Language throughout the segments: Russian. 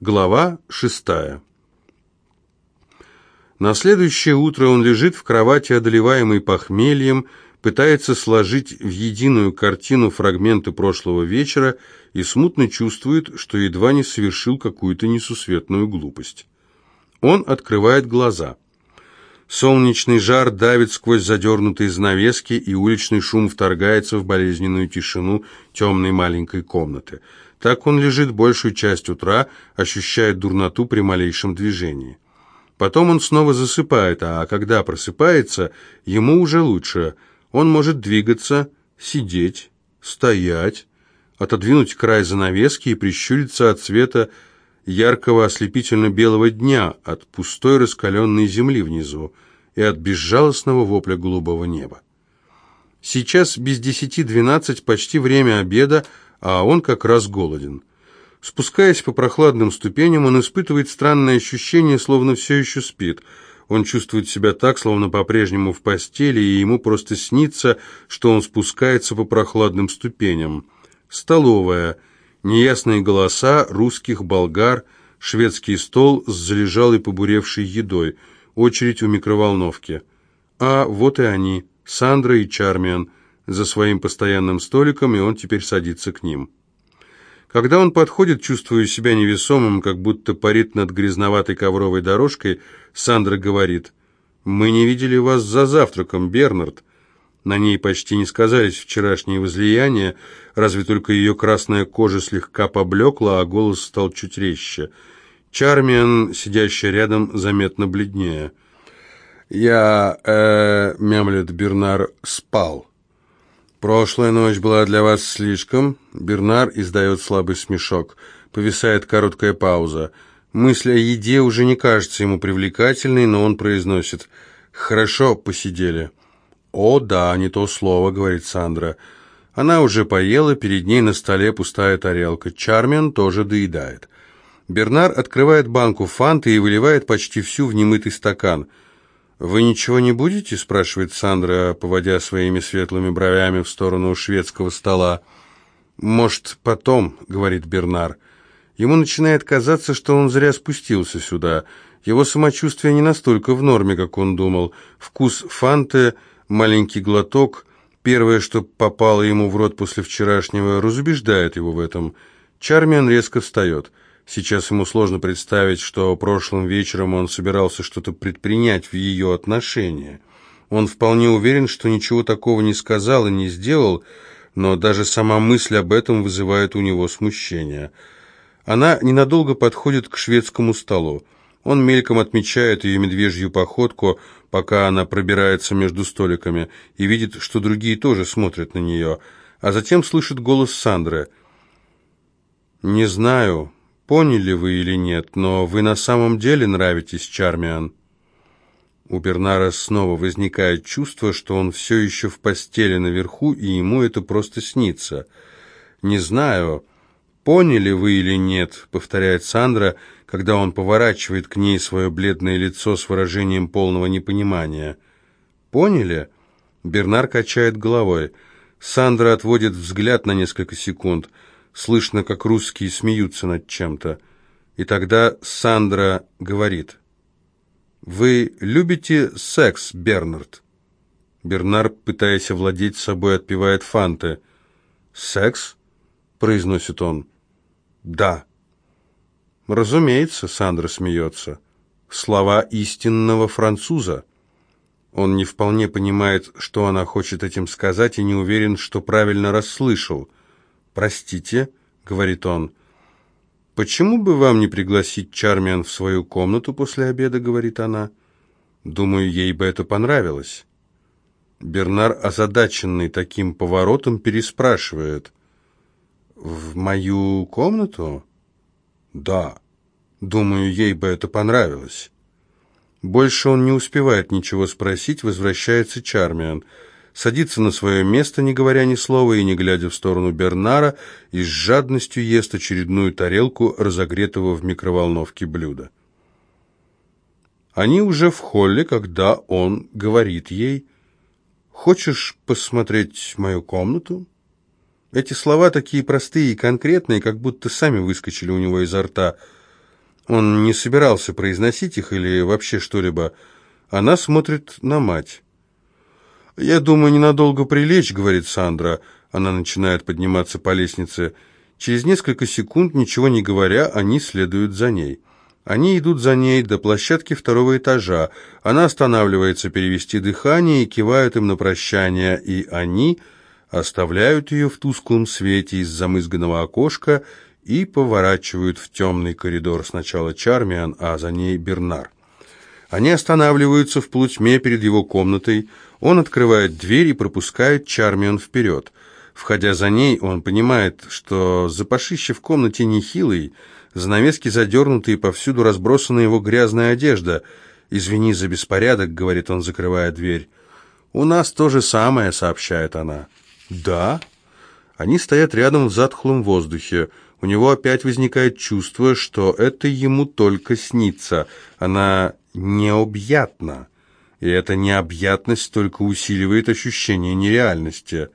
Глава шестая. На следующее утро он лежит в кровати, одолеваемый похмельем, пытается сложить в единую картину фрагменты прошлого вечера и смутно чувствует, что едва не совершил какую-то несусветную глупость. Он открывает глаза. Солнечный жар давит сквозь задернутые занавески, и уличный шум вторгается в болезненную тишину темной маленькой комнаты – так он лежит большую часть утра, ощущает дурноту при малейшем движении. Потом он снова засыпает, а когда просыпается, ему уже лучше. Он может двигаться, сидеть, стоять, отодвинуть край занавески и прищуриться от света яркого ослепительно-белого дня, от пустой раскаленной земли внизу и от безжалостного вопля голубого неба. Сейчас без десяти двенадцать, почти время обеда, а он как раз голоден. Спускаясь по прохладным ступеням, он испытывает странное ощущение, словно все еще спит. Он чувствует себя так, словно по-прежнему в постели, и ему просто снится, что он спускается по прохладным ступеням. Столовая. Неясные голоса русских, болгар, шведский стол с залежалой побуревшей едой, очередь у микроволновки. А вот и они, Сандра и Чармиан – за своим постоянным столиком, и он теперь садится к ним. Когда он подходит, чувствуя себя невесомым, как будто парит над грязноватой ковровой дорожкой, Сандра говорит, «Мы не видели вас за завтраком, Бернард». На ней почти не сказались вчерашние возлияния, разве только ее красная кожа слегка поблекла, а голос стал чуть резче. Чармиан, сидящий рядом, заметно бледнее. «Я, э, — мямлет Бернар, — спал». «Прошлая ночь была для вас слишком?» Бернар издает слабый смешок. Повисает короткая пауза. Мысль о еде уже не кажется ему привлекательной, но он произносит «Хорошо посидели». «О, да, не то слово», — говорит Сандра. Она уже поела, перед ней на столе пустая тарелка. Чармен тоже доедает. Бернар открывает банку фанты и выливает почти всю в немытый стакан — «Вы ничего не будете?» – спрашивает Сандра, поводя своими светлыми бровями в сторону шведского стола. «Может, потом», – говорит Бернар. Ему начинает казаться, что он зря спустился сюда. Его самочувствие не настолько в норме, как он думал. Вкус фанты, маленький глоток, первое, что попало ему в рот после вчерашнего, разубеждает его в этом. Чармиан резко встает – Сейчас ему сложно представить, что прошлым вечером он собирался что-то предпринять в ее отношении. Он вполне уверен, что ничего такого не сказал и не сделал, но даже сама мысль об этом вызывает у него смущение. Она ненадолго подходит к шведскому столу. Он мельком отмечает ее медвежью походку, пока она пробирается между столиками, и видит, что другие тоже смотрят на нее, а затем слышит голос Сандры. «Не знаю, поняли вы или нет, но вы на самом деле нравитесь, Чармиан». У Бернара снова возникает чувство, что он все еще в постели наверху, и ему это просто снится. «Не знаю, поняли вы или нет», — повторяет Сандра, когда он поворачивает к ней свое бледное лицо с выражением полного непонимания. «Поняли?» Бернар качает головой. Сандра отводит взгляд на несколько секунд — Слышно, как русские смеются над чем-то. И тогда Сандра говорит, «Вы любите секс, Бернард?» Бернар, пытаясь овладеть собой, отпивает фанты. «Секс?» — произносит он. «Да». «Разумеется», — Сандра смеется. «Слова истинного француза». Он не вполне понимает, что она хочет этим сказать, и не уверен, что правильно расслышал — «Простите», — говорит он. «Почему бы вам не пригласить Чармиан в свою комнату после обеда?» — говорит она. «Думаю, ей бы это понравилось». Бернар, озадаченный таким поворотом, переспрашивает. «В мою комнату?» «Да. Думаю, ей бы это понравилось». Больше он не успевает ничего спросить, возвращается Чармиан — садится на свое место, не говоря ни слова и не глядя в сторону Бернара, и с жадностью ест очередную тарелку разогретого в микроволновке блюда. Они уже в холле, когда он говорит ей «Хочешь посмотреть мою комнату?» Эти слова такие простые и конкретные, как будто сами выскочили у него изо рта. Он не собирался произносить их или вообще что-либо. Она смотрит на мать. «Я думаю, ненадолго прилечь», — говорит Сандра. Она начинает подниматься по лестнице. Через несколько секунд, ничего не говоря, они следуют за ней. Они идут за ней до площадки второго этажа. Она останавливается перевести дыхание и кивает им на прощание, и они оставляют ее в тусклом свете из замызганного окошка и поворачивают в темный коридор сначала Чармиан, а за ней Бернар. Они останавливаются в полутьме перед его комнатой. Он открывает дверь и пропускает Чармиан вперед. Входя за ней, он понимает, что запашище в комнате нехилый, занавески задернуты и повсюду разбросана его грязная одежда. «Извини за беспорядок», — говорит он, закрывая дверь. «У нас то же самое», — сообщает она. «Да?» Они стоят рядом в затхлом воздухе. У него опять возникает чувство, что это ему только снится. Она необъятна, и эта необъятность только усиливает ощущение нереальности.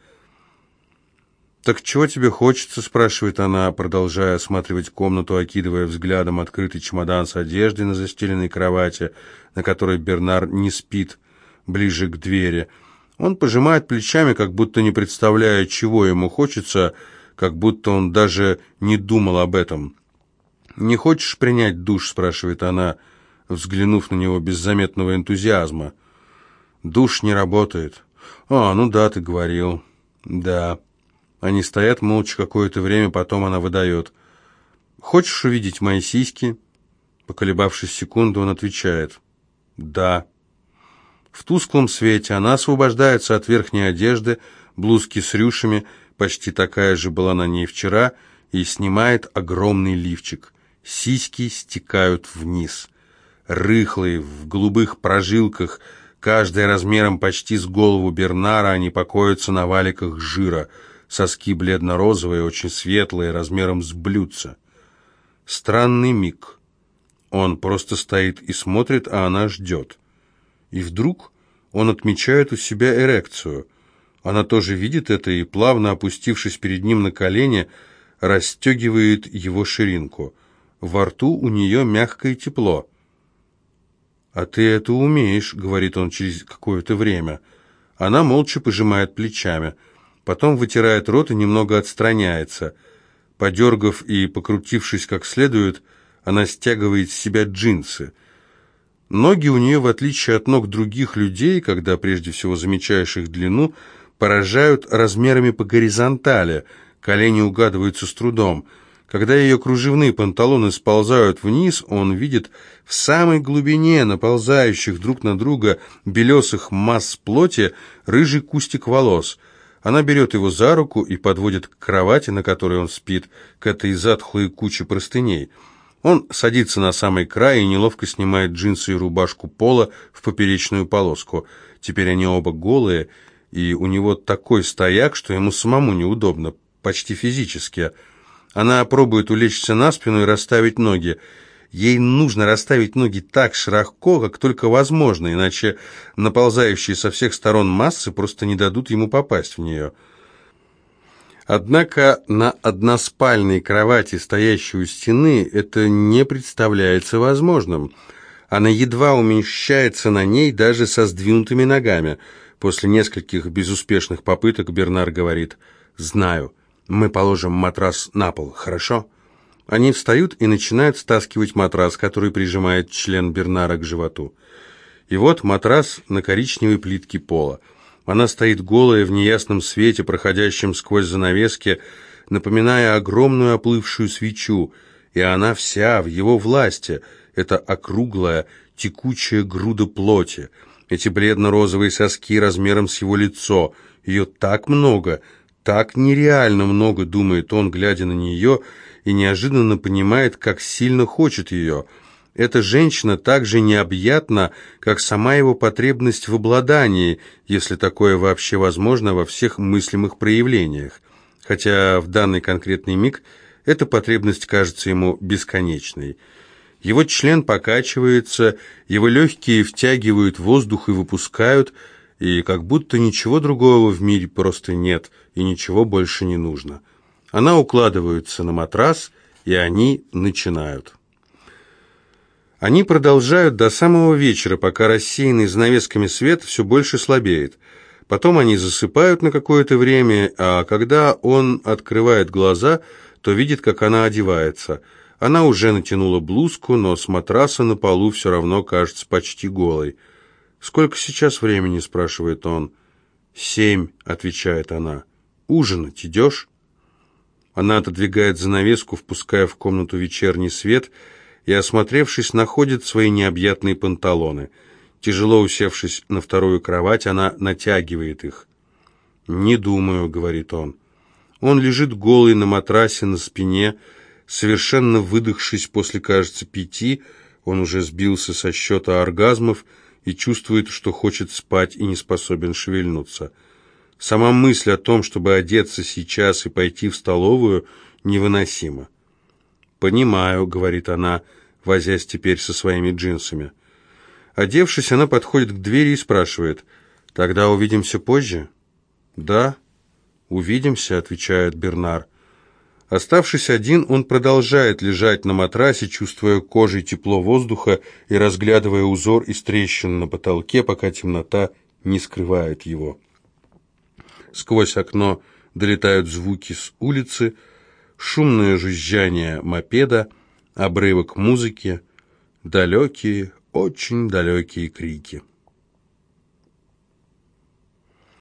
«Так чего тебе хочется?» – спрашивает она, продолжая осматривать комнату, окидывая взглядом открытый чемодан с одеждой на застеленной кровати, на которой Бернар не спит, ближе к двери. Он пожимает плечами, как будто не представляя, чего ему хочется, как будто он даже не думал об этом. «Не хочешь принять душ?» – спрашивает она – взглянув на него без заметного энтузиазма. «Душ не работает». «А, ну да, ты говорил». «Да». Они стоят молча какое-то время, потом она выдает. «Хочешь увидеть мои сиськи?» Поколебавшись секунду, он отвечает. «Да». В тусклом свете она освобождается от верхней одежды, блузки с рюшами, почти такая же была на ней вчера, и снимает огромный лифчик. Сиськи стекают вниз рыхлые, в голубых прожилках, каждая размером почти с голову Бернара, они покоятся на валиках жира, соски бледно-розовые, очень светлые, размером с блюдца. Странный миг. Он просто стоит и смотрит, а она ждет. И вдруг он отмечает у себя эрекцию. Она тоже видит это и, плавно опустившись перед ним на колени, расстегивает его ширинку. Во рту у нее мягкое тепло. «А ты это умеешь», — говорит он через какое-то время. Она молча пожимает плечами, потом вытирает рот и немного отстраняется. Подергав и покрутившись как следует, она стягивает с себя джинсы. Ноги у нее, в отличие от ног других людей, когда прежде всего замечаешь их длину, поражают размерами по горизонтали, колени угадываются с трудом — когда ее кружевные панталоны сползают вниз, он видит в самой глубине наползающих друг на друга белесых масс плоти рыжий кустик волос. Она берет его за руку и подводит к кровати, на которой он спит, к этой затхлой куче простыней. Он садится на самый край и неловко снимает джинсы и рубашку пола в поперечную полоску. Теперь они оба голые, и у него такой стояк, что ему самому неудобно, почти физически – она пробует улечься на спину и расставить ноги. Ей нужно расставить ноги так широко, как только возможно, иначе наползающие со всех сторон массы просто не дадут ему попасть в нее. Однако на односпальной кровати, стоящей у стены, это не представляется возможным. Она едва умещается на ней даже со сдвинутыми ногами. После нескольких безуспешных попыток Бернар говорит «Знаю». Мы положим матрас на пол, хорошо?» Они встают и начинают стаскивать матрас, который прижимает член Бернара к животу. И вот матрас на коричневой плитке пола. Она стоит голая в неясном свете, проходящем сквозь занавески, напоминая огромную оплывшую свечу, и она вся в его власти. Это округлая, текучая груда плоти, эти бледно-розовые соски размером с его лицо. Ее так много — так нереально много, думает он, глядя на нее, и неожиданно понимает, как сильно хочет ее. Эта женщина так же необъятна, как сама его потребность в обладании, если такое вообще возможно во всех мыслимых проявлениях. Хотя в данный конкретный миг эта потребность кажется ему бесконечной. Его член покачивается, его легкие втягивают воздух и выпускают – и как будто ничего другого в мире просто нет, и ничего больше не нужно. Она укладывается на матрас, и они начинают. Они продолжают до самого вечера, пока рассеянный занавесками свет все больше слабеет. Потом они засыпают на какое-то время, а когда он открывает глаза, то видит, как она одевается. Она уже натянула блузку, но с матраса на полу все равно кажется почти голой. «Сколько сейчас времени?» – спрашивает он. «Семь», – отвечает она. «Ужинать идешь?» Она отодвигает занавеску, впуская в комнату вечерний свет – и, осмотревшись, находит свои необъятные панталоны. Тяжело усевшись на вторую кровать, она натягивает их. «Не думаю», — говорит он. Он лежит голый на матрасе на спине, совершенно выдохшись после, кажется, пяти, он уже сбился со счета оргазмов и чувствует, что хочет спать и не способен шевельнуться. Сама мысль о том, чтобы одеться сейчас и пойти в столовую, невыносима. «Понимаю», — говорит она, возясь теперь со своими джинсами. Одевшись, она подходит к двери и спрашивает, «Тогда увидимся позже?» «Да, увидимся», — отвечает Бернар. Оставшись один, он продолжает лежать на матрасе, чувствуя кожей тепло воздуха и разглядывая узор из трещин на потолке, пока темнота не скрывает его. Сквозь окно долетают звуки с улицы — шумное жужжание мопеда, обрывок музыки, далекие, очень далекие крики.